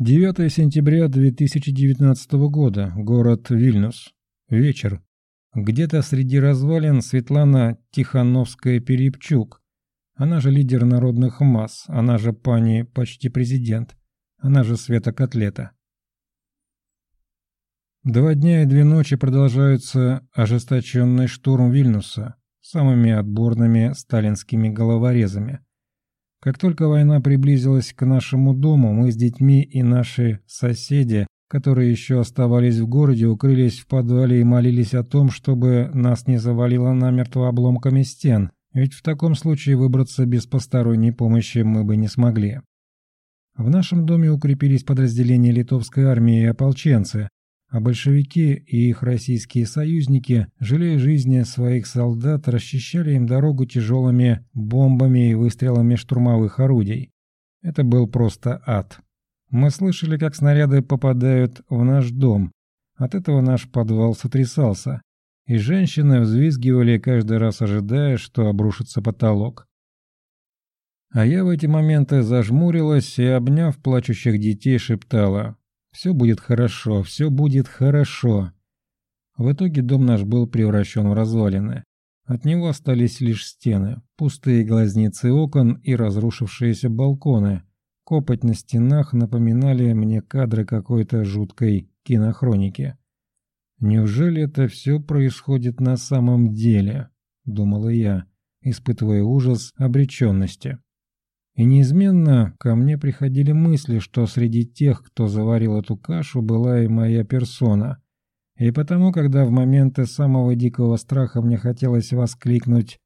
9 сентября 2019 года. Город Вильнюс. Вечер. Где-то среди развалин Светлана Тихановская-Перепчук. Она же лидер народных масс, она же пани почти президент, она же Света Котлета. Два дня и две ночи продолжаются ожесточенный штурм Вильнюса самыми отборными сталинскими головорезами. Как только война приблизилась к нашему дому, мы с детьми и наши соседи, которые еще оставались в городе, укрылись в подвале и молились о том, чтобы нас не завалило намертво обломками стен, ведь в таком случае выбраться без посторонней помощи мы бы не смогли. В нашем доме укрепились подразделения литовской армии и ополченцы, а большевики и их российские союзники, жалея жизни своих солдат, расчищали им дорогу тяжелыми бомбами и выстрелами штурмовых орудий. Это был просто ад. Мы слышали, как снаряды попадают в наш дом. От этого наш подвал сотрясался. И женщины взвизгивали, каждый раз ожидая, что обрушится потолок. А я в эти моменты зажмурилась и, обняв плачущих детей, шептала все будет хорошо, все будет хорошо. В итоге дом наш был превращен в развалины. От него остались лишь стены, пустые глазницы окон и разрушившиеся балконы. Копоть на стенах напоминали мне кадры какой-то жуткой кинохроники. «Неужели это все происходит на самом деле?» – думала я, испытывая ужас обреченности. И неизменно ко мне приходили мысли, что среди тех, кто заварил эту кашу, была и моя персона. И потому, когда в моменты самого дикого страха мне хотелось воскликнуть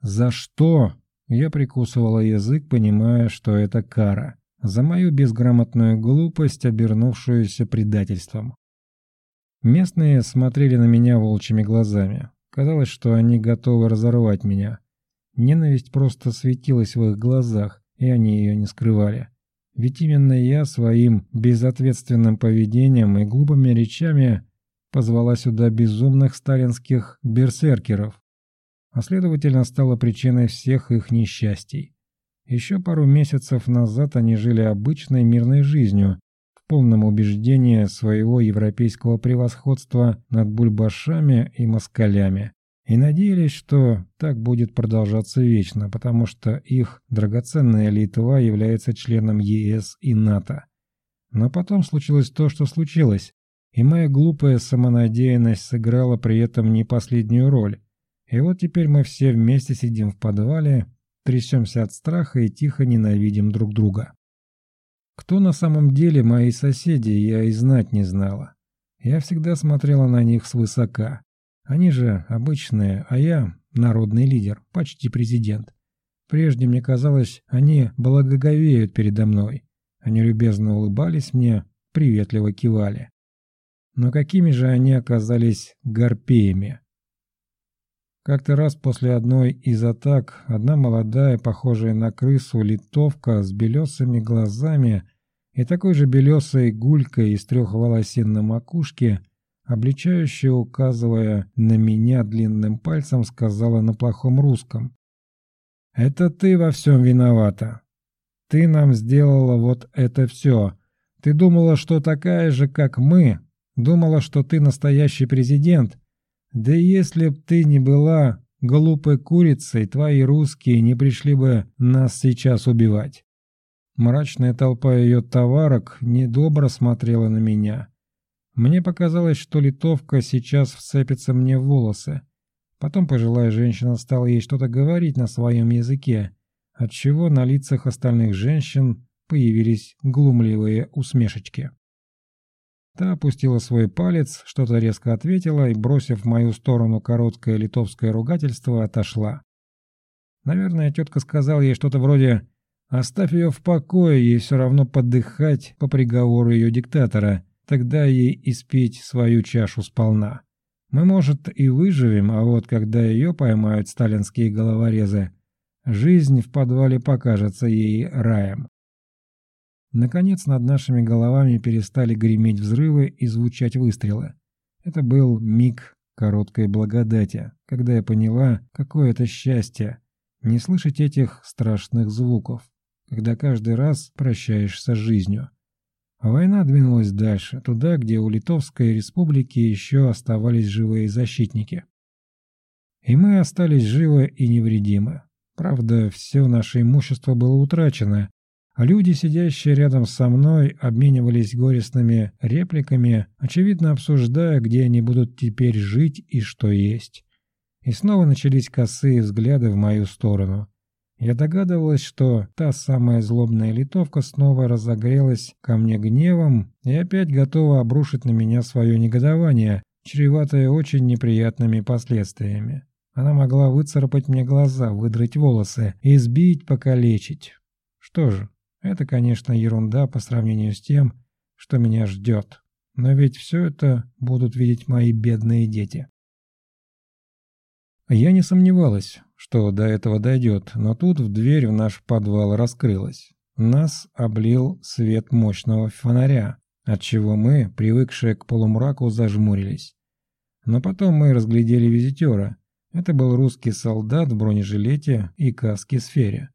«За что?», я прикусывала язык, понимая, что это кара. За мою безграмотную глупость, обернувшуюся предательством. Местные смотрели на меня волчьими глазами. Казалось, что они готовы разорвать меня. Ненависть просто светилась в их глазах, и они ее не скрывали. Ведь именно я своим безответственным поведением и глупыми речами позвала сюда безумных сталинских берсеркеров, а следовательно стала причиной всех их несчастий. Еще пару месяцев назад они жили обычной мирной жизнью, в полном убеждении своего европейского превосходства над бульбашами и москалями и надеялись, что так будет продолжаться вечно, потому что их драгоценная Литва является членом ЕС и НАТО. Но потом случилось то, что случилось, и моя глупая самонадеянность сыграла при этом не последнюю роль. И вот теперь мы все вместе сидим в подвале, трясемся от страха и тихо ненавидим друг друга. Кто на самом деле мои соседи, я и знать не знала. Я всегда смотрела на них свысока. Они же обычные, а я народный лидер, почти президент. Прежде мне казалось, они благоговеют передо мной. Они любезно улыбались мне, приветливо кивали. Но какими же они оказались гарпеями? Как-то раз после одной из атак одна молодая, похожая на крысу, литовка с белесыми глазами и такой же белесой гулькой из трех волосин на макушке – обличающе указывая на меня длинным пальцем, сказала на плохом русском. «Это ты во всем виновата. Ты нам сделала вот это все. Ты думала, что такая же, как мы. Думала, что ты настоящий президент. Да если б ты не была глупой курицей, твои русские не пришли бы нас сейчас убивать». Мрачная толпа ее товарок недобро смотрела на меня. Мне показалось, что литовка сейчас вцепится мне в волосы. Потом пожилая женщина стала ей что-то говорить на своем языке, отчего на лицах остальных женщин появились глумливые усмешечки. Та опустила свой палец, что-то резко ответила и, бросив в мою сторону короткое литовское ругательство, отошла. Наверное, тетка сказала ей что-то вроде «Оставь ее в покое, ей все равно подыхать по приговору ее диктатора», тогда ей испить свою чашу сполна. Мы, может, и выживем, а вот когда ее поймают сталинские головорезы, жизнь в подвале покажется ей раем. Наконец над нашими головами перестали греметь взрывы и звучать выстрелы. Это был миг короткой благодати, когда я поняла, какое это счастье не слышать этих страшных звуков, когда каждый раз прощаешься с жизнью. Война двинулась дальше, туда, где у Литовской республики еще оставались живые защитники. И мы остались живы и невредимы. Правда, все наше имущество было утрачено, а люди, сидящие рядом со мной, обменивались горестными репликами, очевидно обсуждая, где они будут теперь жить и что есть. И снова начались косые взгляды в мою сторону. Я догадывалась, что та самая злобная литовка снова разогрелась ко мне гневом и опять готова обрушить на меня свое негодование, чреватое очень неприятными последствиями. Она могла выцарапать мне глаза, выдрать волосы, избить, покалечить. Что же, это, конечно, ерунда по сравнению с тем, что меня ждет. Но ведь все это будут видеть мои бедные дети. Я не сомневалась, что до этого дойдет, но тут в дверь в наш подвал раскрылась. Нас облил свет мощного фонаря, отчего мы, привыкшие к полумраку, зажмурились. Но потом мы разглядели визитера. Это был русский солдат в бронежилете и каске-сфере.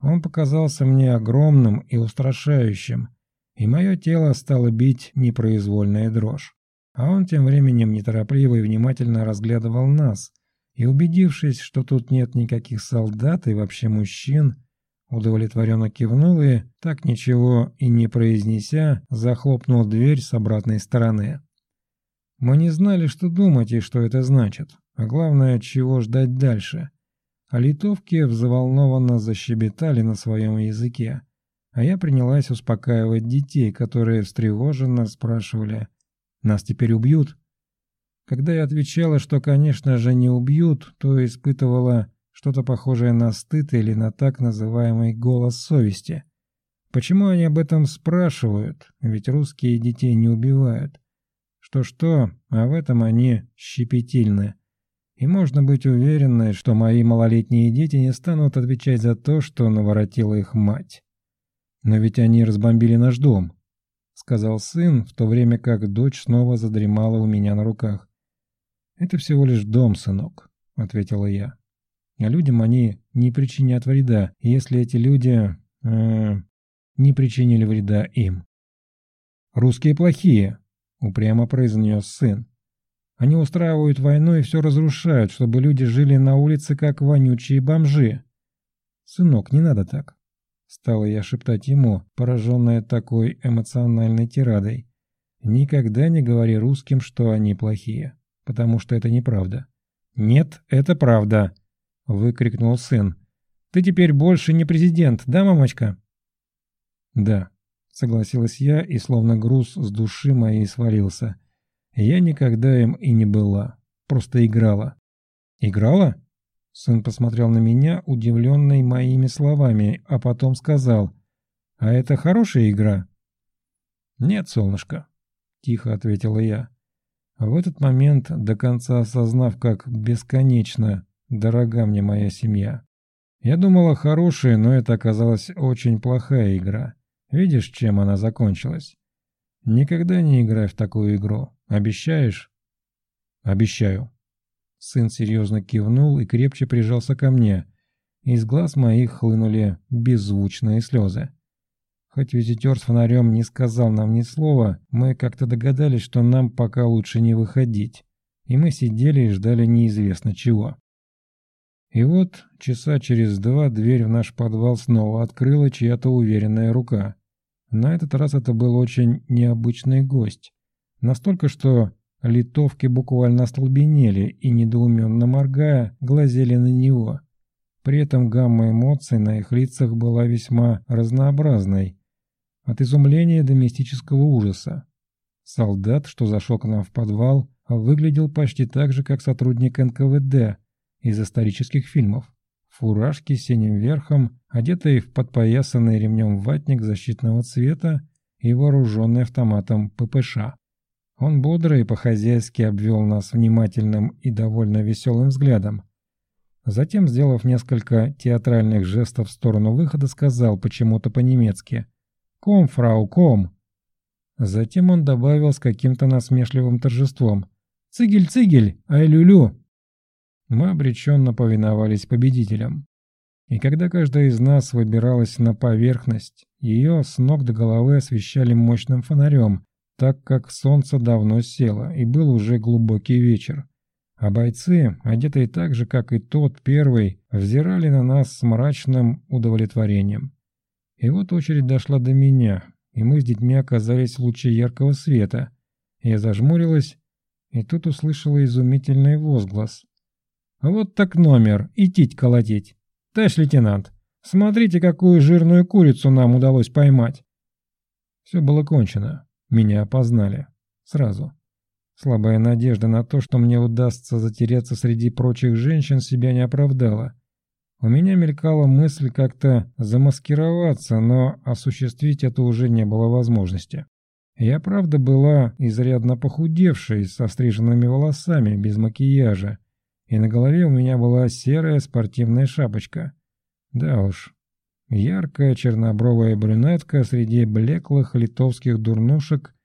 Он показался мне огромным и устрашающим, и мое тело стало бить непроизвольная дрожь. А он тем временем неторопливо и внимательно разглядывал нас – и, убедившись, что тут нет никаких солдат и вообще мужчин, удовлетворенно кивнул и, так ничего и не произнеся, захлопнул дверь с обратной стороны. Мы не знали, что думать и что это значит, а главное, чего ждать дальше. А литовки взволнованно защебетали на своем языке, а я принялась успокаивать детей, которые встревоженно спрашивали «Нас теперь убьют?» Когда я отвечала, что, конечно же, не убьют, то испытывала что-то похожее на стыд или на так называемый голос совести. Почему они об этом спрашивают? Ведь русские детей не убивают. Что-что, а в этом они щепетильны. И можно быть уверенной, что мои малолетние дети не станут отвечать за то, что наворотила их мать. Но ведь они разбомбили наш дом, сказал сын, в то время как дочь снова задремала у меня на руках. «Это всего лишь дом, сынок», — ответила я. «А людям они не причинят вреда, если эти люди... Э, не причинили вреда им». «Русские плохие», — упрямо произнес сын. «Они устраивают войну и все разрушают, чтобы люди жили на улице, как вонючие бомжи». «Сынок, не надо так», — стала я шептать ему, пораженная такой эмоциональной тирадой. «Никогда не говори русским, что они плохие» потому что это неправда. «Нет, это правда», — выкрикнул сын. «Ты теперь больше не президент, да, мамочка?» «Да», — согласилась я, и словно груз с души моей свалился. «Я никогда им и не была, просто играла». «Играла?» Сын посмотрел на меня, удивленный моими словами, а потом сказал, «А это хорошая игра?» «Нет, солнышко», — тихо ответила я. В этот момент, до конца осознав, как бесконечно дорога мне моя семья, я думала хорошая, но это оказалась очень плохая игра. Видишь, чем она закончилась? Никогда не играй в такую игру. Обещаешь? Обещаю. Сын серьезно кивнул и крепче прижался ко мне. Из глаз моих хлынули беззвучные слезы. Хоть визитер с фонарем не сказал нам ни слова, мы как-то догадались, что нам пока лучше не выходить. И мы сидели и ждали неизвестно чего. И вот, часа через два, дверь в наш подвал снова открыла чья-то уверенная рука. На этот раз это был очень необычный гость. Настолько, что литовки буквально остолбенели и, недоуменно моргая, глазели на него. При этом гамма эмоций на их лицах была весьма разнообразной, от изумления до мистического ужаса. Солдат, что зашел к нам в подвал, выглядел почти так же, как сотрудник НКВД из исторических фильмов. Фуражки с синим верхом, одетый в подпоясанный ремнем ватник защитного цвета и вооруженный автоматом ППШ. Он бодро и по-хозяйски обвел нас внимательным и довольно веселым взглядом. Затем, сделав несколько театральных жестов в сторону выхода, сказал почему-то по-немецки «Ком, фрау, ком!» Затем он добавил с каким-то насмешливым торжеством. «Цигель, цигель, ай-лю-лю!» Мы обреченно повиновались победителям. И когда каждая из нас выбиралась на поверхность, Ее с ног до головы освещали мощным фонарем, так как солнце давно село и был уже глубокий вечер. А бойцы, одетые так же, как и тот первый, взирали на нас с мрачным удовлетворением. И вот очередь дошла до меня, и мы с детьми оказались в луче яркого света. Я зажмурилась, и тут услышала изумительный возглас. «Вот так номер, идтить колотить! Товарищ лейтенант, смотрите, какую жирную курицу нам удалось поймать!» Все было кончено, меня опознали. Сразу. Слабая надежда на то, что мне удастся затереться среди прочих женщин, себя не оправдала. У меня мелькала мысль как-то замаскироваться, но осуществить это уже не было возможности. Я, правда, была изрядно похудевшей, со стриженными волосами, без макияжа, и на голове у меня была серая спортивная шапочка. Да уж, яркая чернобровая брюнетка среди блеклых литовских дурнушек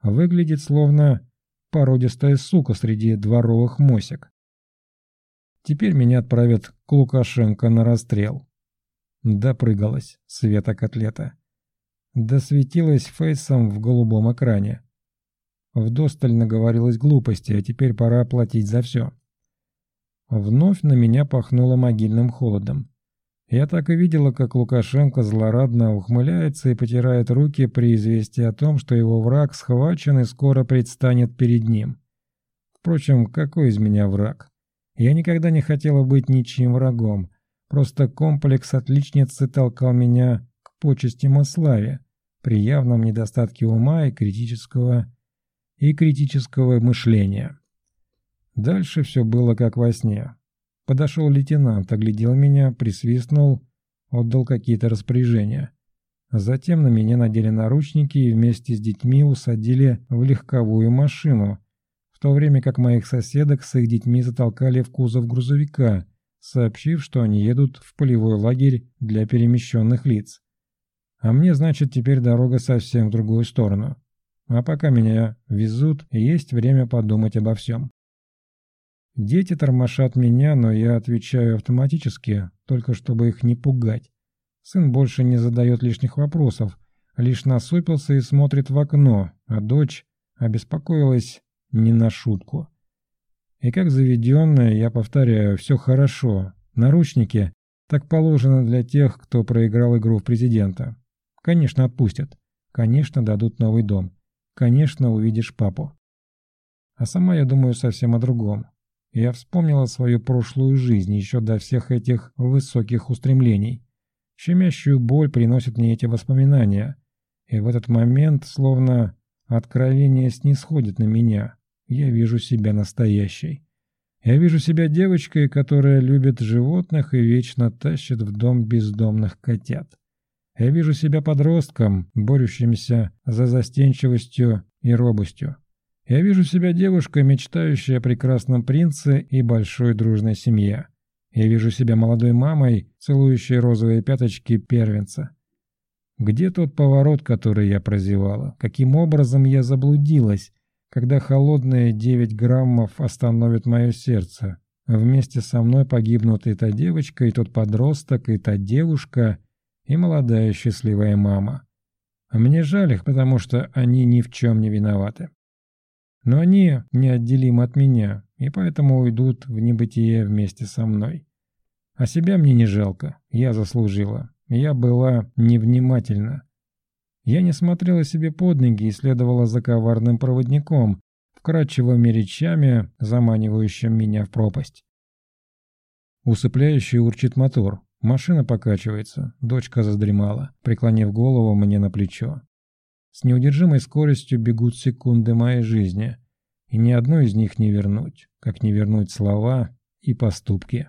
выглядит словно породистая сука среди дворовых мосек. Теперь меня отправят к Лукашенко на расстрел. Допрыгалась Света Котлета. Досветилась фейсом в голубом экране. Вдосталь наговорилась глупости, а теперь пора платить за все. Вновь на меня пахнуло могильным холодом. Я так и видела, как Лукашенко злорадно ухмыляется и потирает руки при известии о том, что его враг схвачен и скоро предстанет перед ним. Впрочем, какой из меня враг? Я никогда не хотела быть ничьим врагом. Просто комплекс отличницы толкал меня к почестям и славе, при явном недостатке ума и критического, и критического мышления. Дальше все было как во сне. Подошел лейтенант, оглядел меня, присвистнул, отдал какие-то распоряжения. Затем на меня надели наручники и вместе с детьми усадили в легковую машину, в то время как моих соседок с их детьми затолкали в кузов грузовика, сообщив, что они едут в полевой лагерь для перемещенных лиц. А мне, значит, теперь дорога совсем в другую сторону. А пока меня везут, есть время подумать обо всем. Дети тормошат меня, но я отвечаю автоматически, только чтобы их не пугать. Сын больше не задает лишних вопросов, лишь насупился и смотрит в окно, а дочь обеспокоилась не на шутку. И как заведенная, я повторяю, все хорошо. Наручники так положено для тех, кто проиграл игру в президента. Конечно, отпустят. Конечно, дадут новый дом. Конечно, увидишь папу. А сама я думаю совсем о другом. Я вспомнила свою прошлую жизнь еще до всех этих высоких устремлений. Щемящую боль приносят мне эти воспоминания. И в этот момент, словно откровение снисходит на меня, я вижу себя настоящей. Я вижу себя девочкой, которая любит животных и вечно тащит в дом бездомных котят. Я вижу себя подростком, борющимся за застенчивостью и робостью. Я вижу себя девушкой, мечтающей о прекрасном принце и большой дружной семье. Я вижу себя молодой мамой, целующей розовые пяточки первенца. Где тот поворот, который я прозевала? Каким образом я заблудилась, когда холодные 9 граммов остановят мое сердце? Вместе со мной погибнут и та девочка, и тот подросток, и та девушка, и молодая счастливая мама. А мне жаль их, потому что они ни в чем не виноваты. Но они неотделимы от меня, и поэтому уйдут в небытие вместе со мной. А себя мне не жалко, я заслужила. Я была невнимательна. Я не смотрела себе под ноги и следовала за коварным проводником, вкрадчивыми речами, заманивающим меня в пропасть. Усыпляющий урчит мотор. Машина покачивается. Дочка задремала, преклонив голову мне на плечо. С неудержимой скоростью бегут секунды моей жизни, и ни одну из них не вернуть, как не вернуть слова и поступки.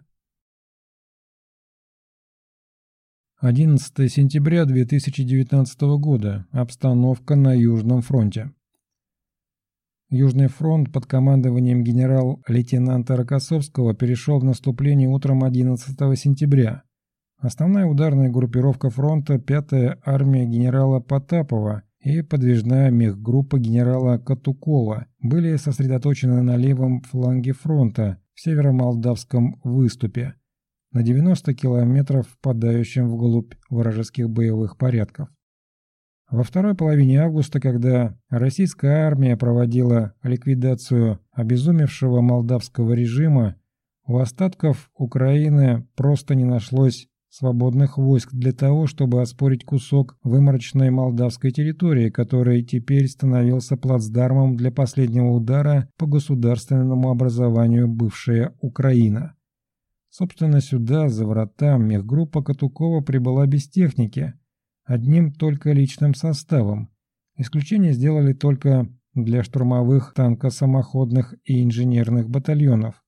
11 сентября 2019 года. Обстановка на Южном фронте. Южный фронт под командованием генерал-лейтенанта Рокоссовского перешел в наступление утром 11 сентября. Основная ударная группировка фронта 5-я армия генерала Потапова и подвижная мехгруппа генерала Катукова были сосредоточены на левом фланге фронта в северо-молдавском выступе, на 90 километров впадающем вглубь вражеских боевых порядков. Во второй половине августа, когда российская армия проводила ликвидацию обезумевшего молдавского режима, у остатков Украины просто не нашлось свободных войск для того, чтобы оспорить кусок выморочной молдавской территории, который теперь становился плацдармом для последнего удара по государственному образованию бывшая Украина. Собственно, сюда, за врата, мехгруппа Катукова прибыла без техники, одним только личным составом. Исключение сделали только для штурмовых танкосамоходных и инженерных батальонов.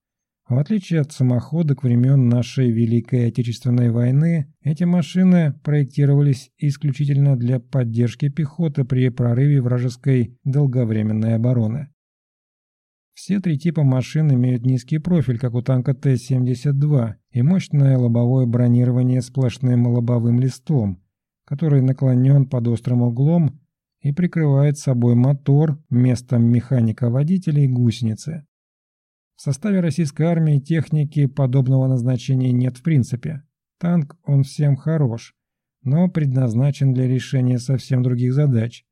В отличие от самоходок времен нашей Великой Отечественной войны, эти машины проектировались исключительно для поддержки пехоты при прорыве вражеской долговременной обороны. Все три типа машин имеют низкий профиль, как у танка Т-72, и мощное лобовое бронирование сплошным лобовым листом, который наклонен под острым углом и прикрывает собой мотор местом механика-водителя и гусеницы. В составе российской армии техники подобного назначения нет в принципе. Танк, он всем хорош, но предназначен для решения совсем других задач.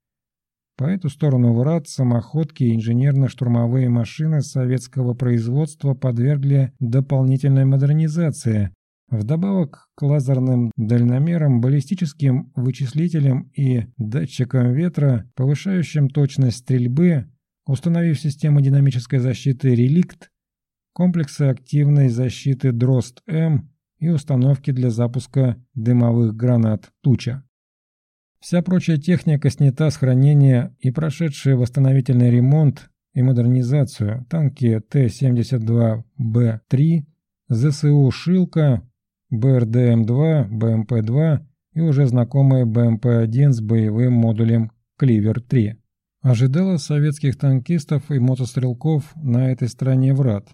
По эту сторону врат самоходки и инженерно-штурмовые машины советского производства подвергли дополнительной модернизации, вдобавок к лазерным дальномерам, баллистическим вычислителям и датчикам ветра, повышающим точность стрельбы, установив систему динамической защиты «Реликт», комплексы активной защиты «Дрозд-М» и установки для запуска дымовых гранат «Туча». Вся прочая техника снята с хранения и прошедшая восстановительный ремонт и модернизацию танки Т-72Б3, ЗСУ «Шилка», БРДМ-2, БМП-2 и уже знакомые БМП-1 с боевым модулем «Кливер-3». Ожидала советских танкистов и мотострелков на этой стороне врат,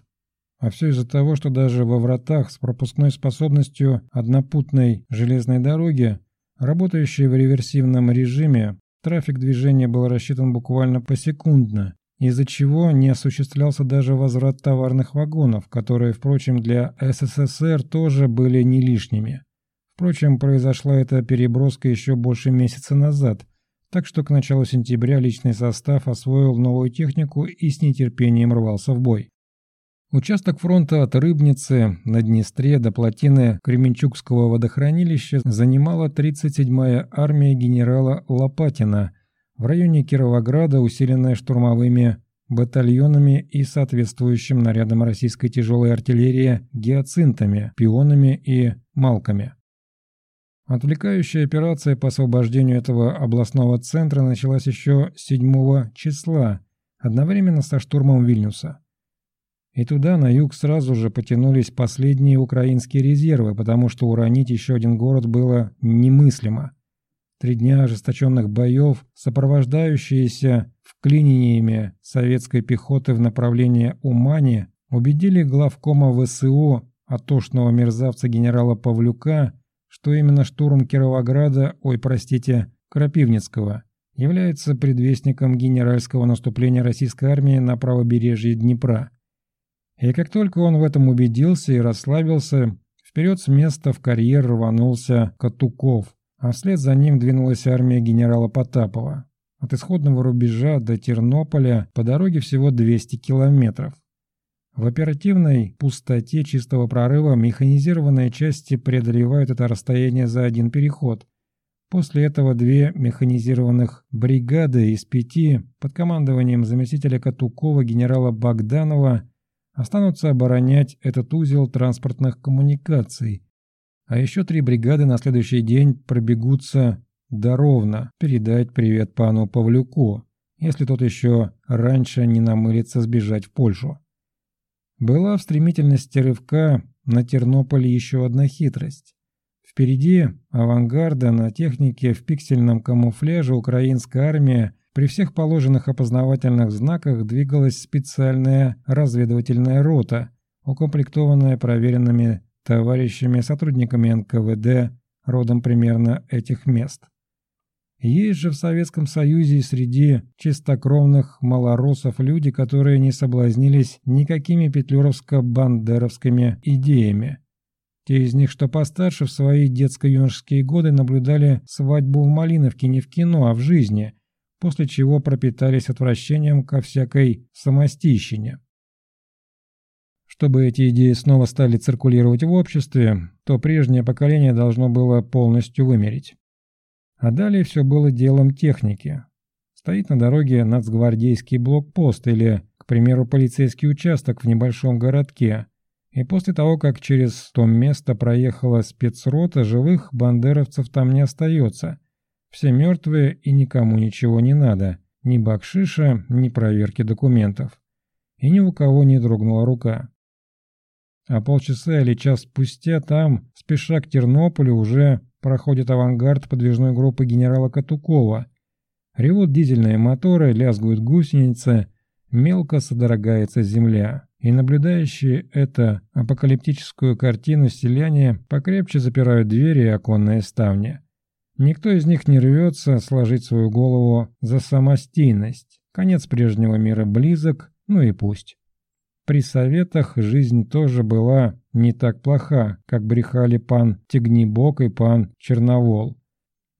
а все из-за того, что даже во вратах с пропускной способностью однопутной железной дороги, работающей в реверсивном режиме, трафик движения был рассчитан буквально посекундно, из-за чего не осуществлялся даже возврат товарных вагонов, которые, впрочем, для СССР тоже были не лишними. Впрочем, произошла эта переброска еще больше месяца назад, так что к началу сентября личный состав освоил новую технику и с нетерпением рвался в бой. Участок фронта от Рыбницы на Днестре до плотины Кременчугского водохранилища занимала 37-я армия генерала Лопатина, в районе Кировограда, усиленная штурмовыми батальонами и соответствующим нарядом российской тяжелой артиллерии гиацинтами, пионами и малками. Отвлекающая операция по освобождению этого областного центра началась еще 7 числа, одновременно со штурмом Вильнюса. И туда, на юг, сразу же потянулись последние украинские резервы, потому что уронить еще один город было немыслимо. Три дня ожесточенных боев, сопровождающиеся вклинениями советской пехоты в направлении Умани, убедили главкома ВСУ, отошного мерзавца генерала Павлюка, что именно штурм Кировограда, ой, простите, Крапивницкого, является предвестником генеральского наступления российской армии на правобережье Днепра. И как только он в этом убедился и расслабился, вперед с места в карьер рванулся Катуков, а вслед за ним двинулась армия генерала Потапова. От исходного рубежа до Тернополя по дороге всего 200 километров. В оперативной пустоте чистого прорыва механизированные части преодолевают это расстояние за один переход. После этого две механизированных бригады из пяти под командованием заместителя Катукова генерала Богданова останутся оборонять этот узел транспортных коммуникаций. А еще три бригады на следующий день пробегутся до Ровно передать привет пану Павлюку, если тот еще раньше не намылится сбежать в Польшу. Была в стремительности рывка на Тернополе еще одна хитрость. Впереди авангарда на технике в пиксельном камуфляже украинская армия при всех положенных опознавательных знаках двигалась специальная разведывательная рота, укомплектованная проверенными товарищами, сотрудниками НКВД, родом примерно этих мест. Есть же в Советском Союзе среди чистокровных малоросов люди, которые не соблазнились никакими петлюровско-бандеровскими идеями. Те из них, что постарше, в свои детско-юношеские годы наблюдали свадьбу в Малиновке не в кино, а в жизни, после чего пропитались отвращением ко всякой самостищине. Чтобы эти идеи снова стали циркулировать в обществе, то прежнее поколение должно было полностью вымереть. А далее все было делом техники. Стоит на дороге нацгвардейский блокпост или, к примеру, полицейский участок в небольшом городке, и после того, как через то место проехала спецрота, живых бандеровцев там не остается. Все мертвые и никому ничего не надо, ни бакшиша, ни проверки документов. И ни у кого не дрогнула рука. А полчаса или час спустя там, спеша к Тернополю, уже проходит авангард подвижной группы генерала Катукова. Ревут дизельные моторы, лязгают гусеницы, мелко содрогается земля и наблюдающие это апокалиптическую картину селяне покрепче запирают двери и оконные ставни. Никто из них не рвется сложить свою голову за самостийность. Конец прежнего мира близок, ну и пусть. При советах жизнь тоже была не так плоха, как брехали пан Тегнибок и пан Черновол.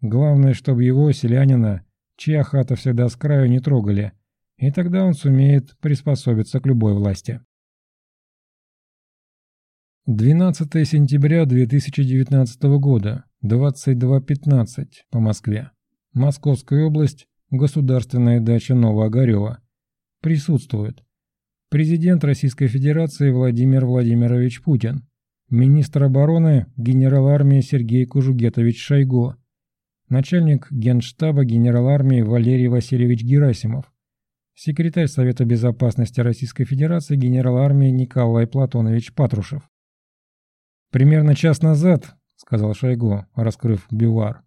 Главное, чтобы его, селянина, чья хата всегда с краю не трогали, и тогда он сумеет приспособиться к любой власти. 12 сентября 2019 года, 22.15 по Москве. Московская область, государственная дача Новоогарева. Присутствует президент Российской Федерации Владимир Владимирович Путин, министр обороны генерал армии Сергей Кужугетович Шойгу, начальник генштаба генерал армии Валерий Васильевич Герасимов, секретарь Совета Безопасности Российской Федерации генерал армии Николай Платонович Патрушев. «Примерно час назад», — сказал Шойгу, раскрыв бивар,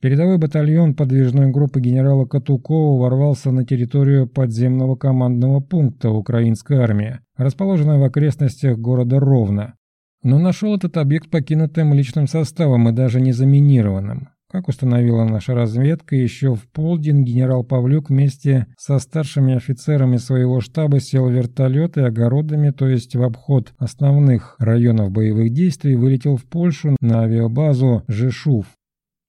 передовой батальон подвижной группы генерала Катукова ворвался на территорию подземного командного пункта украинской армии, расположенной в окрестностях города Ровно. Но нашел этот объект покинутым личным составом и даже не заминированным. Как установила наша разведка, еще в полдень генерал Павлюк вместе со старшими офицерами своего штаба сел в вертолет и огородами, то есть в обход основных районов боевых действий, вылетел в Польшу на авиабазу Жешув.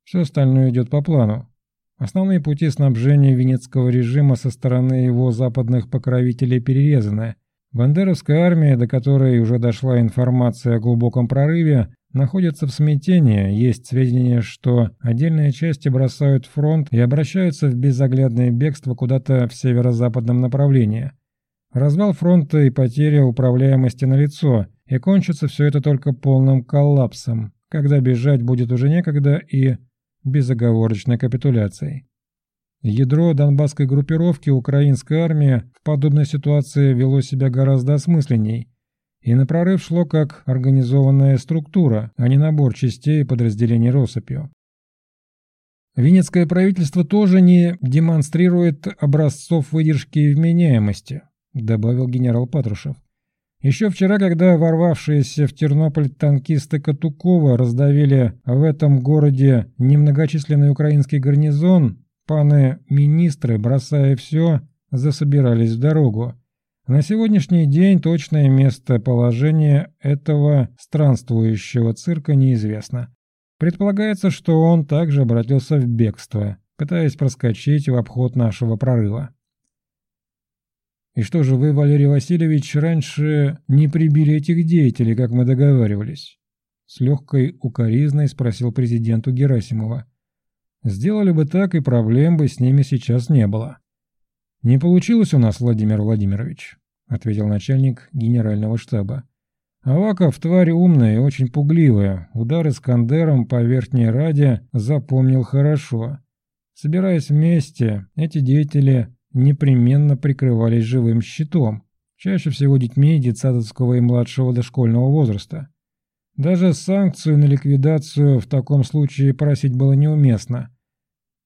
Все остальное идет по плану. Основные пути снабжения венецкого режима со стороны его западных покровителей перерезаны. Бандеровская армия, до которой уже дошла информация о глубоком прорыве, находятся в смятении, есть сведения, что отдельные части бросают фронт и обращаются в безоглядное бегство куда-то в северо-западном направлении. Развал фронта и потеря управляемости налицо, и кончится все это только полным коллапсом, когда бежать будет уже некогда и безоговорочной капитуляцией. Ядро донбасской группировки украинской армии в подобной ситуации вело себя гораздо осмысленней – и на прорыв шло как организованная структура, а не набор частей и подразделений россыпью. Венецкое правительство тоже не демонстрирует образцов выдержки и вменяемости, добавил генерал Патрушев. Еще вчера, когда ворвавшиеся в Тернополь танкисты Катукова раздавили в этом городе немногочисленный украинский гарнизон, паны-министры, бросая все, засобирались в дорогу. На сегодняшний день точное местоположение этого странствующего цирка неизвестно. Предполагается, что он также обратился в бегство, пытаясь проскочить в обход нашего прорыва. «И что же вы, Валерий Васильевич, раньше не прибили этих деятелей, как мы договаривались?» С легкой укоризной спросил президенту Герасимова. «Сделали бы так, и проблем бы с ними сейчас не было». «Не получилось у нас, Владимир Владимирович», — ответил начальник генерального штаба. «Аваков тварь умная и очень пугливая. Удар Искандером по верхней раде запомнил хорошо. Собираясь вместе, эти деятели непременно прикрывались живым щитом, чаще всего детьми детсадовского и младшего дошкольного возраста. Даже санкцию на ликвидацию в таком случае просить было неуместно.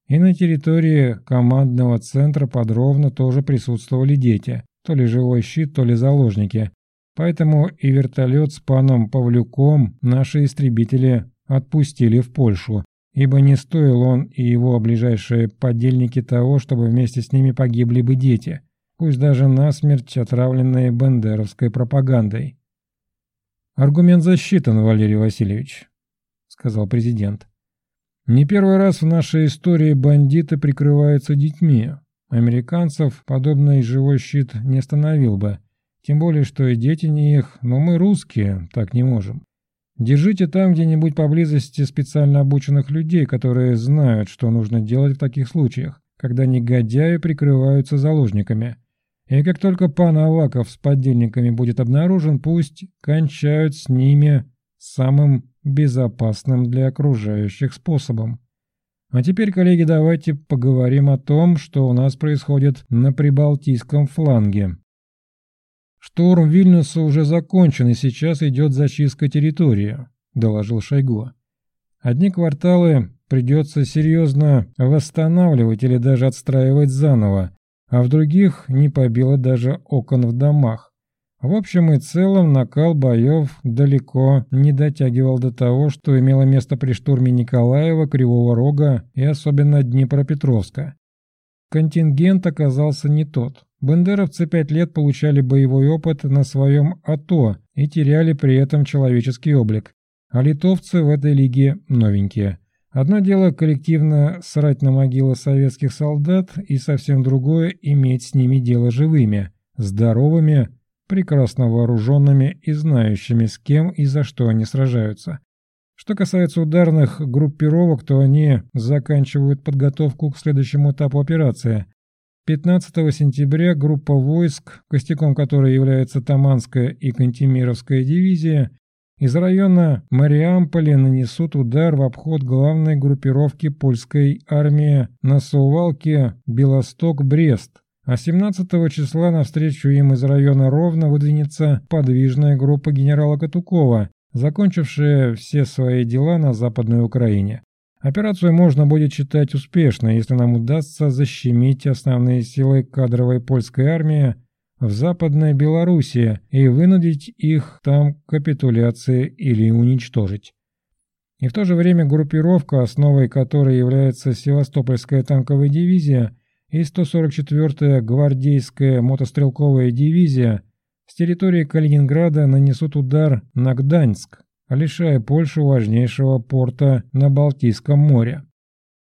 И на территории командного центра подробно тоже присутствовали дети, то ли живой щит, то ли заложники. Поэтому и вертолет с паном Павлюком наши истребители отпустили в Польшу, ибо не стоил он и его ближайшие подельники того, чтобы вместе с ними погибли бы дети, пусть даже насмерть отравленные бендеровской пропагандой. Аргумент засчитан, Валерий Васильевич, сказал президент. Не первый раз в нашей истории бандиты прикрываются детьми. Американцев подобный живой щит не остановил бы. Тем более, что и дети не их, но мы русские, так не можем. Держите там где-нибудь поблизости специально обученных людей, которые знают, что нужно делать в таких случаях, когда негодяи прикрываются заложниками. И как только пан Аваков с подельниками будет обнаружен, пусть кончают с ними самым безопасным для окружающих способом. А теперь, коллеги, давайте поговорим о том, что у нас происходит на Прибалтийском фланге. Штурм Вильнюса уже закончен, и сейчас идет зачистка территории, доложил Шойгу. Одни кварталы придется серьезно восстанавливать или даже отстраивать заново, а в других не побило даже окон в домах. В общем и целом накал боев далеко не дотягивал до того, что имело место при штурме Николаева, Кривого Рога и особенно Днепропетровска. Контингент оказался не тот. Бандеровцы пять лет получали боевой опыт на своем АТО и теряли при этом человеческий облик, а литовцы в этой лиге новенькие. Одно дело коллективно срать на могилы советских солдат и совсем другое иметь с ними дело живыми, здоровыми, прекрасно вооруженными и знающими, с кем и за что они сражаются. Что касается ударных группировок, то они заканчивают подготовку к следующему этапу операции. 15 сентября группа войск, костяком которой является Таманская и Кантемировская дивизия, из района Мариамполя нанесут удар в обход главной группировки польской армии на Сувалке Белосток-Брест, а 17 числа навстречу им из района Ровно выдвинется подвижная группа генерала Катукова, закончившая все свои дела на Западной Украине. Операцию можно будет считать успешной, если нам удастся защемить основные силы кадровой польской армии в Западной Белоруссии и вынудить их там капитуляции или уничтожить. И в то же время группировка, основой которой является Севастопольская танковая дивизия – и 144-я гвардейская мотострелковая дивизия с территории Калининграда нанесут удар на Гданьск, лишая Польшу важнейшего порта на Балтийском море.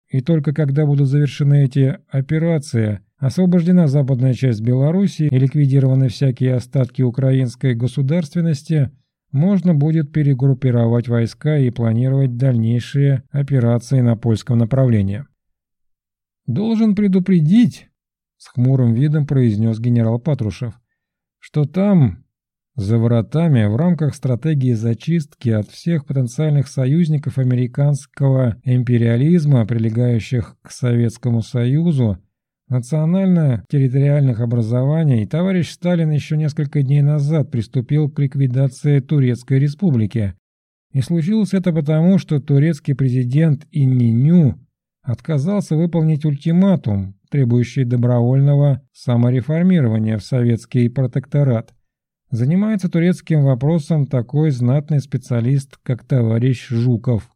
И только когда будут завершены эти операции, освобождена западная часть Беларуси и ликвидированы всякие остатки украинской государственности, можно будет перегруппировать войска и планировать дальнейшие операции на польском направлении. «Должен предупредить», — с хмурым видом произнес генерал Патрушев, «что там, за воротами, в рамках стратегии зачистки от всех потенциальных союзников американского империализма, прилегающих к Советскому Союзу, национально-территориальных образований, товарищ Сталин еще несколько дней назад приступил к ликвидации Турецкой Республики. И случилось это потому, что турецкий президент Инниню отказался выполнить ультиматум, требующий добровольного самореформирования в советский протекторат. Занимается турецким вопросом такой знатный специалист, как товарищ Жуков.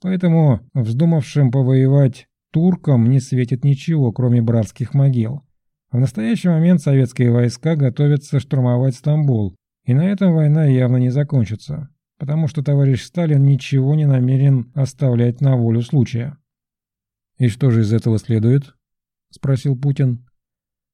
Поэтому вздумавшим повоевать туркам не светит ничего, кроме братских могил. В настоящий момент советские войска готовятся штурмовать Стамбул, и на этом война явно не закончится, потому что товарищ Сталин ничего не намерен оставлять на волю случая. «И что же из этого следует?» – спросил Путин.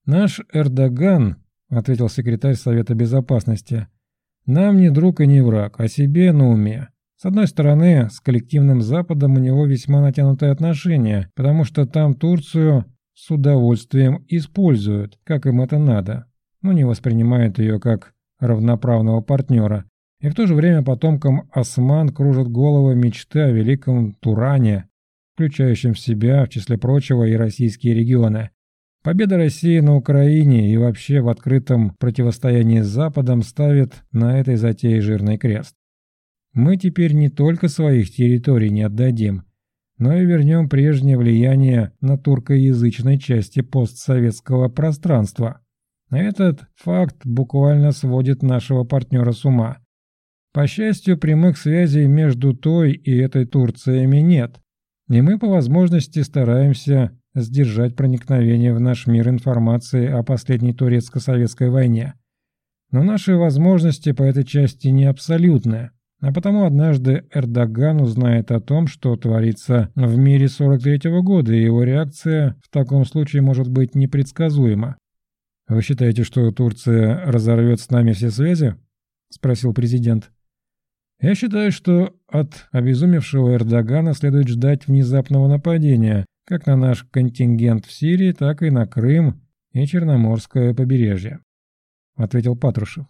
«Наш Эрдоган», – ответил секретарь Совета Безопасности, – «нам не друг и не враг, а себе на уме. С одной стороны, с коллективным Западом у него весьма натянутые отношения, потому что там Турцию с удовольствием используют, как им это надо, но не воспринимают ее как равноправного партнера. И в то же время потомкам осман кружат головы мечты о великом Туране, включающим в себя, в числе прочего, и российские регионы. Победа России на Украине и вообще в открытом противостоянии с Западом ставит на этой затее жирный крест. Мы теперь не только своих территорий не отдадим, но и вернем прежнее влияние на туркоязычной части постсоветского пространства. Этот факт буквально сводит нашего партнера с ума. По счастью, прямых связей между той и этой Турциями нет, и мы по возможности стараемся сдержать проникновение в наш мир информации о последней турецко-советской войне. Но наши возможности по этой части не абсолютные. А потому однажды Эрдоган узнает о том, что творится в мире 43-го года, и его реакция в таком случае может быть непредсказуема. «Вы считаете, что Турция разорвет с нами все связи?» – спросил президент. «Я считаю, что от обезумевшего Эрдогана следует ждать внезапного нападения, как на наш контингент в Сирии, так и на Крым и Черноморское побережье», – ответил Патрушев.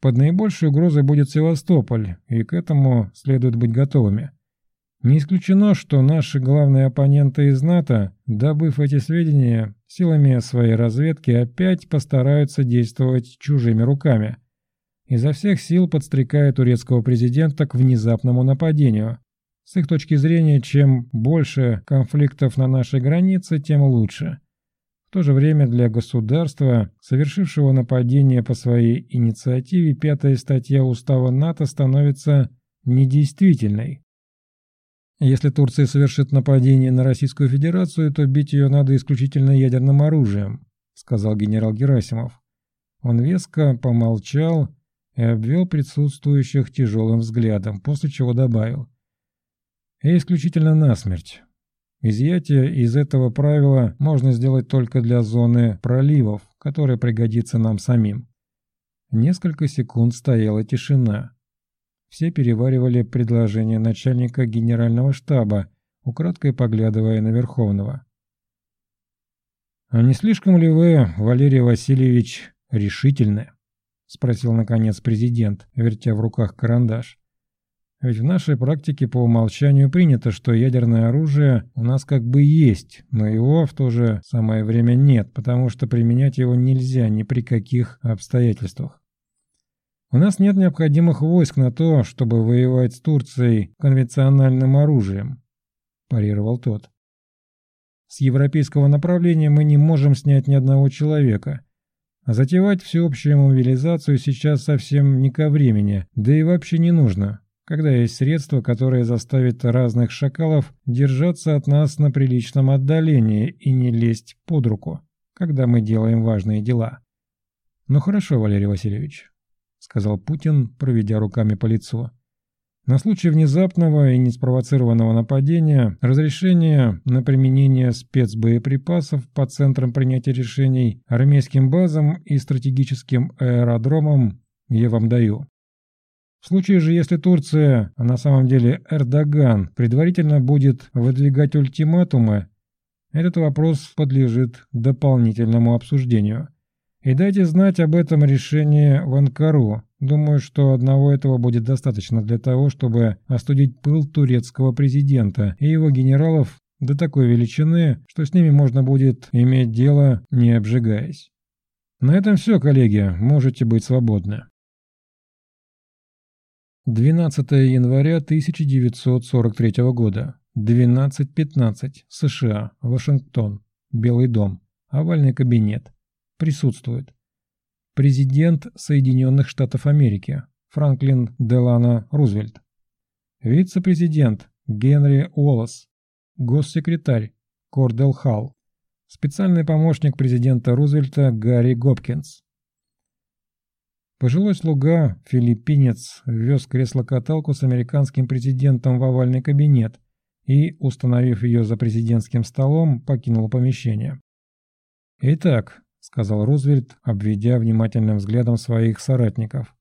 Под наибольшей угрозой будет Севастополь, и к этому следует быть готовыми. Не исключено, что наши главные оппоненты из НАТО, добыв эти сведения, силами своей разведки опять постараются действовать чужими руками. Изо всех сил подстрекая турецкого президента к внезапному нападению. С их точки зрения, чем больше конфликтов на нашей границе, тем лучше. В то же время для государства, совершившего нападение по своей инициативе, пятая статья Устава НАТО становится недействительной. Если Турция совершит нападение на Российскую Федерацию, то бить ее надо исключительно ядерным оружием, сказал генерал Герасимов. Он веско помолчал и обвел присутствующих тяжелым взглядом, после чего добавил. И исключительно насмерть. Изъятие из этого правила можно сделать только для зоны проливов, которая пригодится нам самим. Несколько секунд стояла тишина. Все переваривали предложение начальника генерального штаба, украдкой поглядывая на Верховного. «А не слишком ли вы, Валерий Васильевич, решительны?» – спросил наконец президент, вертя в руках карандаш. Ведь в нашей практике по умолчанию принято, что ядерное оружие у нас как бы есть, но его в то же самое время нет, потому что применять его нельзя ни при каких обстоятельствах. У нас нет необходимых войск на то, чтобы воевать с Турцией конвенциональным оружием, парировал тот. С европейского направления мы не можем снять ни одного человека. Затевать всеобщую мобилизацию сейчас совсем не ко времени, да и вообще не нужно когда есть средства, которые заставят разных шакалов держаться от нас на приличном отдалении и не лезть под руку, когда мы делаем важные дела. «Ну хорошо, Валерий Васильевич», — сказал Путин, проведя руками по лицу. На случай внезапного и неспровоцированного нападения разрешение на применение спецбоеприпасов по центрам принятия решений, армейским базам и стратегическим аэродромам я вам даю. В случае же, если Турция, а на самом деле Эрдоган, предварительно будет выдвигать ультиматумы, этот вопрос подлежит дополнительному обсуждению. И дайте знать об этом решении в Анкару. Думаю, что одного этого будет достаточно для того, чтобы остудить пыл турецкого президента и его генералов до такой величины, что с ними можно будет иметь дело, не обжигаясь. На этом все, коллеги, можете быть свободны. 12 января 1943 года. 12.15. США. Вашингтон. Белый дом. Овальный кабинет. Присутствует. Президент Соединенных Штатов Америки. Франклин Делано Рузвельт. Вице-президент Генри Уоллес. Госсекретарь Кордел Халл. Специальный помощник президента Рузвельта Гарри Гопкинс. Пожилой слуга, филиппинец, ввез кресло-каталку с американским президентом в овальный кабинет и, установив ее за президентским столом, покинул помещение. «Итак», — сказал Рузвельт, обведя внимательным взглядом своих соратников.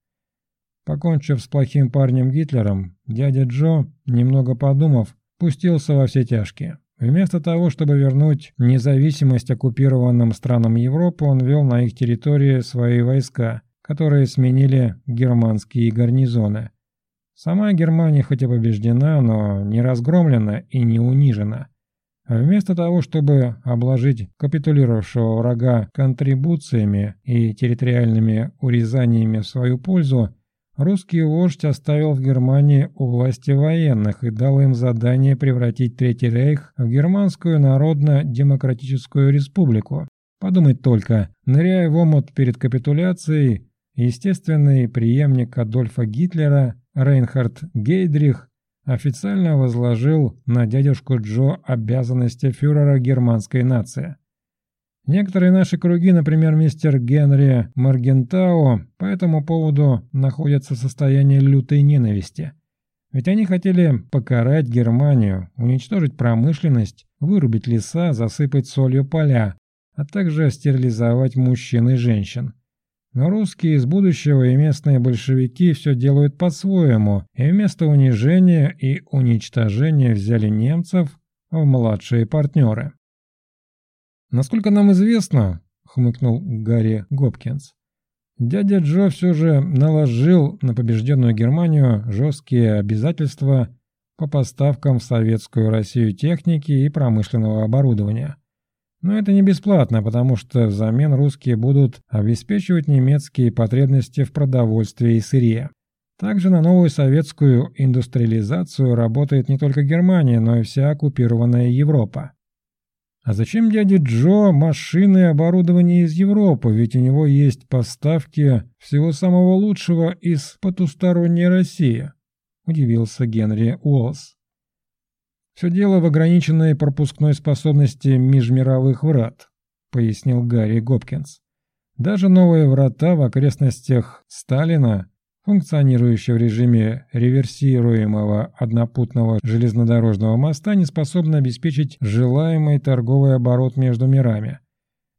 Покончив с плохим парнем Гитлером, дядя Джо, немного подумав, пустился во все тяжкие. Вместо того, чтобы вернуть независимость оккупированным странам Европы, он вел на их территории свои войска – которые сменили германские гарнизоны. Сама Германия хоть и побеждена, но не разгромлена и не унижена. Вместо того, чтобы обложить капитулировавшего врага контрибуциями и территориальными урезаниями в свою пользу, русский вождь оставил в Германии у власти военных и дал им задание превратить Третий рейх в Германскую Народно-Демократическую Республику. Подумать только, ныряя в омут перед капитуляцией, Естественный преемник Адольфа Гитлера Рейнхард Гейдрих официально возложил на дядюшку Джо обязанности фюрера германской нации. Некоторые наши круги, например, мистер Генри Маргентау, по этому поводу находятся в состоянии лютой ненависти. Ведь они хотели покарать Германию, уничтожить промышленность, вырубить леса, засыпать солью поля, а также стерилизовать мужчин и женщин. Но русские из будущего и местные большевики все делают по-своему, и вместо унижения и уничтожения взяли немцев в младшие партнеры. «Насколько нам известно», — хмыкнул Гарри Гопкинс, дядя Джо все же наложил на побежденную Германию жесткие обязательства по поставкам в советскую Россию техники и промышленного оборудования. Но это не бесплатно, потому что взамен русские будут обеспечивать немецкие потребности в продовольствии и сырье. Также на новую советскую индустриализацию работает не только Германия, но и вся оккупированная Европа. А зачем дяде Джо машины и оборудование из Европы, ведь у него есть поставки всего самого лучшего из потусторонней России? Удивился Генри Уоллс. «Все дело в ограниченной пропускной способности межмировых врат», — пояснил Гарри Гопкинс. «Даже новые врата в окрестностях Сталина, функционирующие в режиме реверсируемого однопутного железнодорожного моста, не способны обеспечить желаемый торговый оборот между мирами».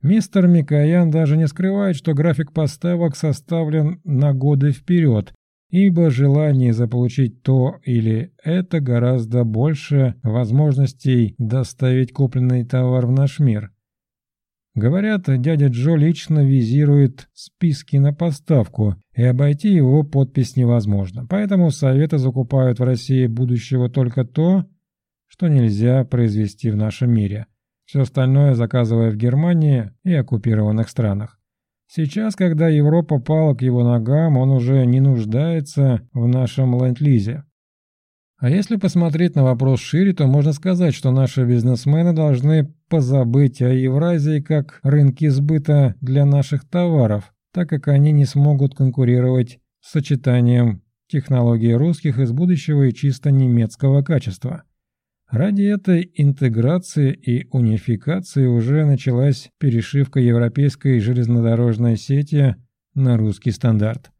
Мистер Микоян даже не скрывает, что график поставок составлен на годы вперед, ибо желание заполучить то или это гораздо больше возможностей доставить купленный товар в наш мир. Говорят, дядя Джо лично визирует списки на поставку, и обойти его подпись невозможно. Поэтому Советы закупают в России будущего только то, что нельзя произвести в нашем мире. Все остальное заказывая в Германии и оккупированных странах. Сейчас, когда Европа пала к его ногам, он уже не нуждается в нашем ленд-лизе. А если посмотреть на вопрос шире, то можно сказать, что наши бизнесмены должны позабыть о Евразии как рынке сбыта для наших товаров, так как они не смогут конкурировать с сочетанием технологий русских из будущего и чисто немецкого качества. Ради этой интеграции и унификации уже началась перешивка европейской железнодорожной сети на русский стандарт.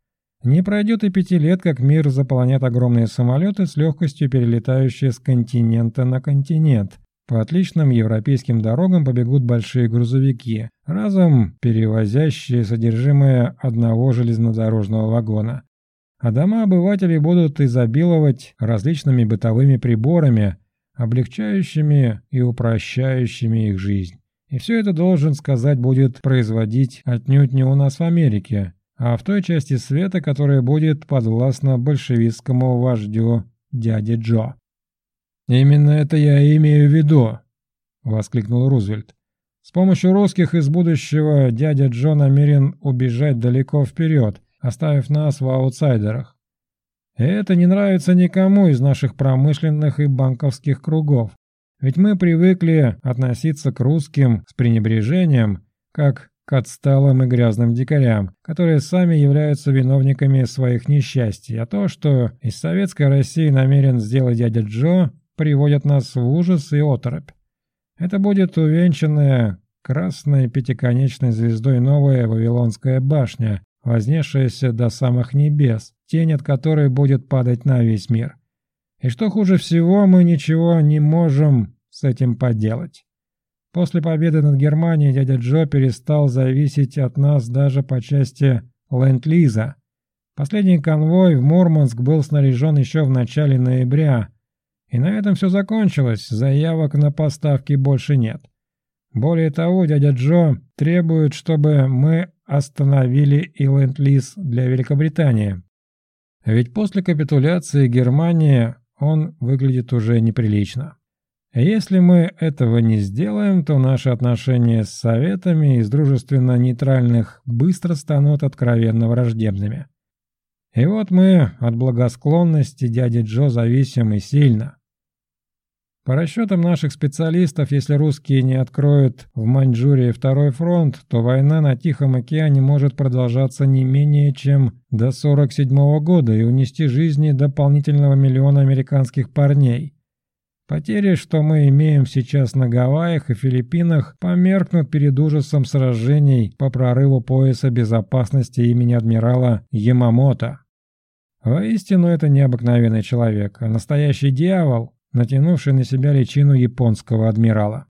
Не пройдет и пяти лет, как мир заполонят огромные самолеты с легкостью перелетающие с континента на континент. По отличным европейским дорогам побегут большие грузовики, разом перевозящие содержимое одного железнодорожного вагона. А дома обывателей будут изобиловать различными бытовыми приборами, облегчающими и упрощающими их жизнь. И все это, должен сказать, будет производить отнюдь не у нас в Америке, а в той части света, которая будет подвластна большевистскому вождю дяде Джо. «Именно это я имею в виду», — воскликнул Рузвельт. «С помощью русских из будущего дядя Джо намерен убежать далеко вперед, оставив нас в аутсайдерах. Это не нравится никому из наших промышленных и банковских кругов. Ведь мы привыкли относиться к русским с пренебрежением, как к отсталым и грязным дикарям, которые сами являются виновниками своих несчастий, а то, что из советской России намерен сделать дядя Джо, приводит нас в ужас и оторопь. Это будет увенчанная красной пятиконечной звездой новая Вавилонская башня, вознесшаяся до самых небес, тень от которой будет падать на весь мир. И что хуже всего, мы ничего не можем с этим поделать. После победы над Германией дядя Джо перестал зависеть от нас даже по части ленд-лиза. Последний конвой в Мурманск был снаряжен еще в начале ноября, и на этом все закончилось, заявок на поставки больше нет. Более того, дядя Джо требует, чтобы мы остановили и ленд-лиз для Великобритании. Ведь после капитуляции Германии он выглядит уже неприлично. Если мы этого не сделаем, то наши отношения с Советами из дружественно-нейтральных быстро станут откровенно враждебными. И вот мы от благосклонности дяди Джо зависим и сильно. По расчетам наших специалистов, если русские не откроют в Маньчжурии второй фронт, то война на Тихом океане может продолжаться не менее чем до 47 года и унести жизни дополнительного миллиона американских парней. Потери, что мы имеем сейчас на Гавайях и Филиппинах, померкнут перед ужасом сражений по прорыву пояса безопасности имени адмирала Ямамото. Воистину, это необыкновенный человек, а настоящий дьявол, натянувший на себя личину японского адмирала.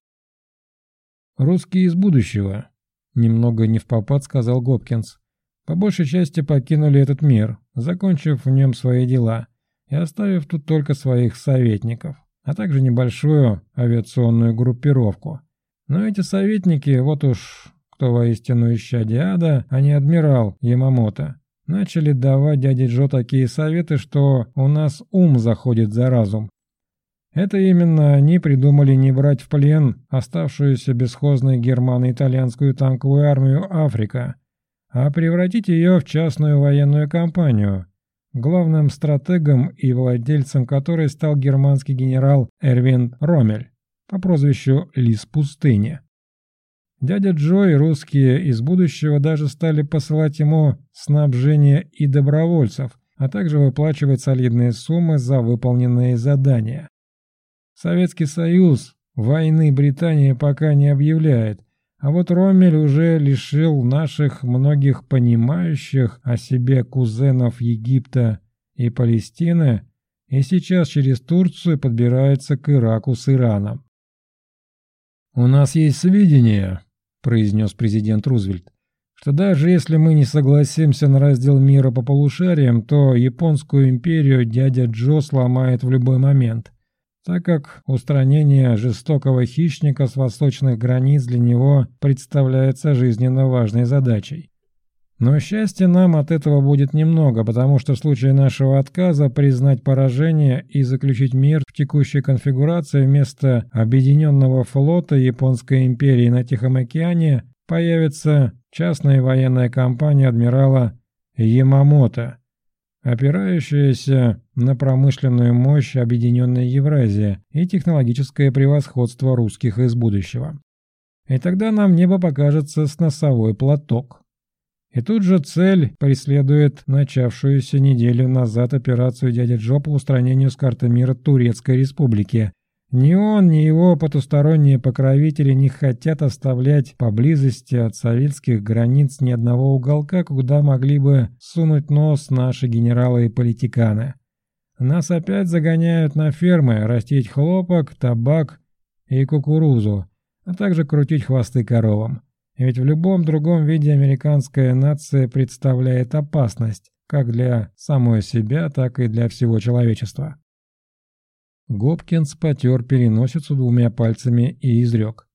«Русские из будущего», — немного не в попад сказал Гопкинс. «По большей части покинули этот мир, закончив в нем свои дела, и оставив тут только своих советников» а также небольшую авиационную группировку. Но эти советники, вот уж кто воистину ища Диада, а не адмирал Ямамото, начали давать дяде Джо такие советы, что у нас ум заходит за разум. Это именно они придумали не брать в плен оставшуюся бесхозной германо-итальянскую танковую армию Африка, а превратить ее в частную военную компанию, главным стратегом и владельцем которой стал германский генерал Эрвин Ромель по прозвищу Лис пустыни. Дядя Джо и русские из будущего даже стали посылать ему снабжение и добровольцев, а также выплачивать солидные суммы за выполненные задания. Советский Союз войны Британии пока не объявляет, а вот Роммель уже лишил наших многих понимающих о себе кузенов Египта и Палестины и сейчас через Турцию подбирается к Ираку с Ираном. «У нас есть сведения», – произнес президент Рузвельт, что даже если мы не согласимся на раздел мира по полушариям, то японскую империю дядя Джо сломает в любой момент так как устранение жестокого хищника с восточных границ для него представляется жизненно важной задачей. Но счастья нам от этого будет немного, потому что в случае нашего отказа признать поражение и заключить мир в текущей конфигурации вместо объединенного флота Японской империи на Тихом океане появится частная военная компания адмирала Ямамото – опирающаяся на промышленную мощь Объединенной Евразии и технологическое превосходство русских из будущего. И тогда нам небо покажется с носовой платок. И тут же цель преследует начавшуюся неделю назад операцию дяди Джо по устранению с карты мира Турецкой Республики, ни он, ни его потусторонние покровители не хотят оставлять поблизости от советских границ ни одного уголка, куда могли бы сунуть нос наши генералы и политиканы. Нас опять загоняют на фермы растить хлопок, табак и кукурузу, а также крутить хвосты коровам. Ведь в любом другом виде американская нация представляет опасность, как для самой себя, так и для всего человечества. Гопкинс потер переносицу двумя пальцами и изрек.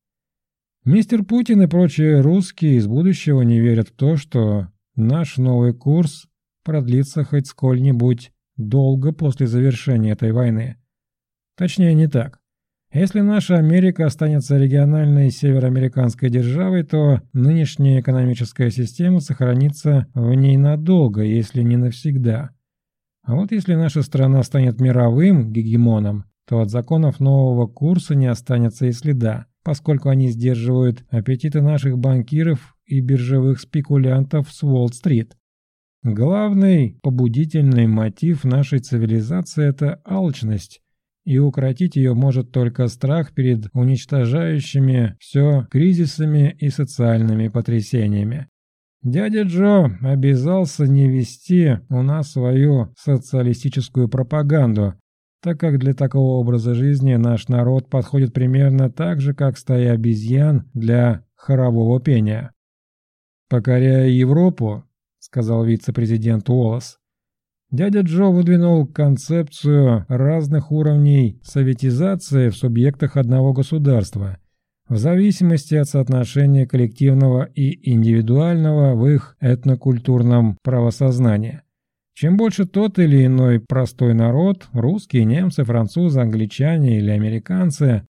Мистер Путин и прочие русские из будущего не верят в то, что наш новый курс продлится хоть сколь-нибудь долго после завершения этой войны. Точнее, не так. Если наша Америка останется региональной североамериканской державой, то нынешняя экономическая система сохранится в ней надолго, если не навсегда. А вот если наша страна станет мировым гегемоном, то от законов нового курса не останется и следа, поскольку они сдерживают аппетиты наших банкиров и биржевых спекулянтов с Уолл-стрит. Главный побудительный мотив нашей цивилизации – это алчность, и укротить ее может только страх перед уничтожающими все кризисами и социальными потрясениями. Дядя Джо обязался не вести у нас свою социалистическую пропаганду, так как для такого образа жизни наш народ подходит примерно так же, как стая обезьян для хорового пения. «Покоряя Европу», — сказал вице-президент Уоллес, дядя Джо выдвинул концепцию разных уровней советизации в субъектах одного государства – в зависимости от соотношения коллективного и индивидуального в их этнокультурном правосознании. Чем больше тот или иной простой народ, русские, немцы, французы, англичане или американцы,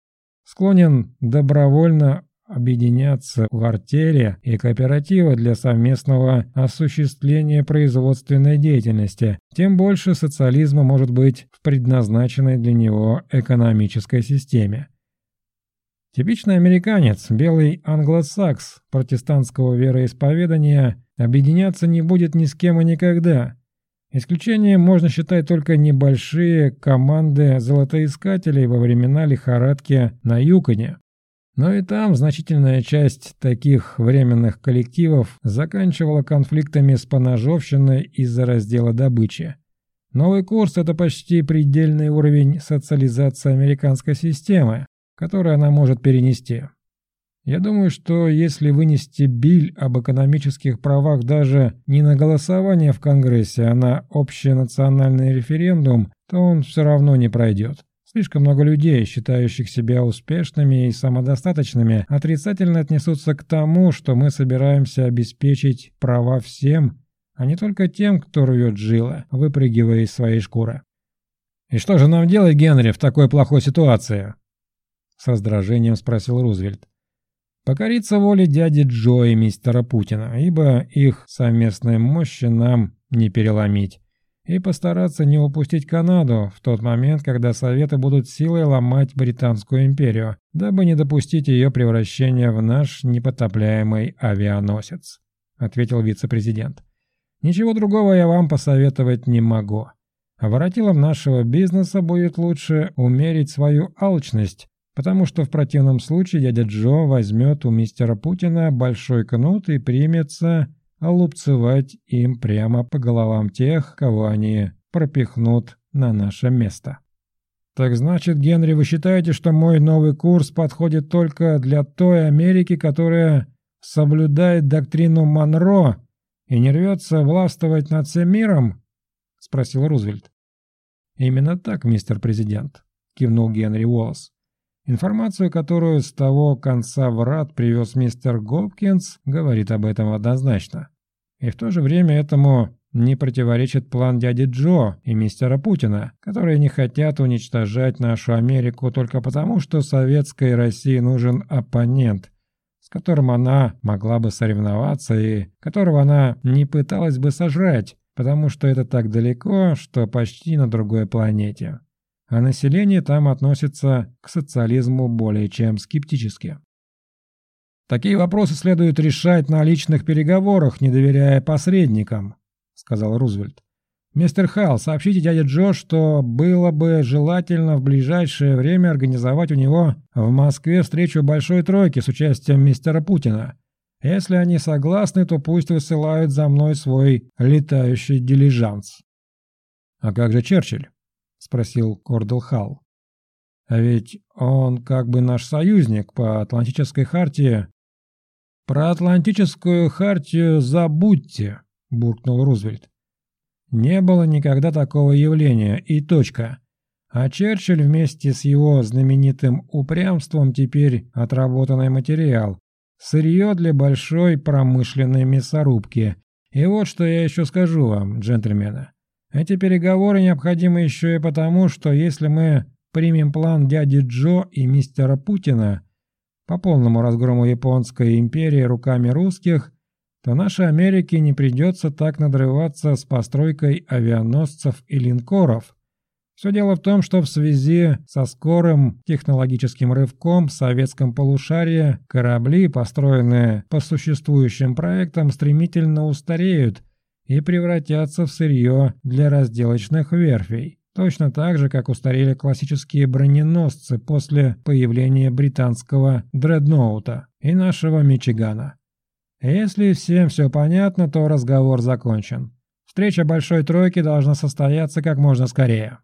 склонен добровольно объединяться в артели и кооперативы для совместного осуществления производственной деятельности, тем больше социализма может быть в предназначенной для него экономической системе. Типичный американец, белый англосакс протестантского вероисповедания, объединяться не будет ни с кем и никогда. Исключением можно считать только небольшие команды золотоискателей во времена лихорадки на Юконе. Но и там значительная часть таких временных коллективов заканчивала конфликтами с поножовщиной из-за раздела добычи. Новый курс – это почти предельный уровень социализации американской системы, который она может перенести. Я думаю, что если вынести биль об экономических правах даже не на голосование в Конгрессе, а на общенациональный референдум, то он все равно не пройдет. Слишком много людей, считающих себя успешными и самодостаточными, отрицательно отнесутся к тому, что мы собираемся обеспечить права всем, а не только тем, кто рвет жилы, выпрыгивая из своей шкуры. «И что же нам делать, Генри, в такой плохой ситуации?» С раздражением спросил Рузвельт. Покориться воле дяди Джо и мистера Путина, ибо их совместной мощи нам не переломить. И постараться не упустить Канаду в тот момент, когда Советы будут силой ломать Британскую империю, дабы не допустить ее превращения в наш непотопляемый авианосец», — ответил вице-президент. «Ничего другого я вам посоветовать не могу. А воротилам нашего бизнеса будет лучше умерить свою алчность потому что в противном случае дядя Джо возьмет у мистера Путина большой кнут и примется лупцевать им прямо по головам тех, кого они пропихнут на наше место. Так значит, Генри, вы считаете, что мой новый курс подходит только для той Америки, которая соблюдает доктрину Монро и не рвется властвовать над всем миром? Спросил Рузвельт. Именно так, мистер президент, кивнул Генри Уоллес. Информацию, которую с того конца врат привез мистер Гопкинс, говорит об этом однозначно. И в то же время этому не противоречит план дяди Джо и мистера Путина, которые не хотят уничтожать нашу Америку только потому, что советской России нужен оппонент, с которым она могла бы соревноваться и которого она не пыталась бы сожрать, потому что это так далеко, что почти на другой планете а население там относится к социализму более чем скептически. «Такие вопросы следует решать на личных переговорах, не доверяя посредникам», — сказал Рузвельт. «Мистер Халл, сообщите дяде Джо, что было бы желательно в ближайшее время организовать у него в Москве встречу Большой Тройки с участием мистера Путина. Если они согласны, то пусть высылают за мной свой летающий дилижанс». «А как же Черчилль?» — спросил Кордел Халл. «А ведь он как бы наш союзник по Атлантической хартии». «Про Атлантическую хартию забудьте», — буркнул Рузвельт. «Не было никогда такого явления, и точка. А Черчилль вместе с его знаменитым упрямством теперь отработанный материал, сырье для большой промышленной мясорубки. И вот что я еще скажу вам, джентльмены. Эти переговоры необходимы еще и потому, что если мы примем план дяди Джо и мистера Путина по полному разгрому японской империи руками русских, то нашей Америке не придется так надрываться с постройкой авианосцев и линкоров. Все дело в том, что в связи со скорым технологическим рывком в советском полушарии корабли, построенные по существующим проектам, стремительно устареют и превратятся в сырье для разделочных верфей. Точно так же, как устарели классические броненосцы после появления британского дредноута и нашего Мичигана. Если всем все понятно, то разговор закончен. Встреча Большой Тройки должна состояться как можно скорее.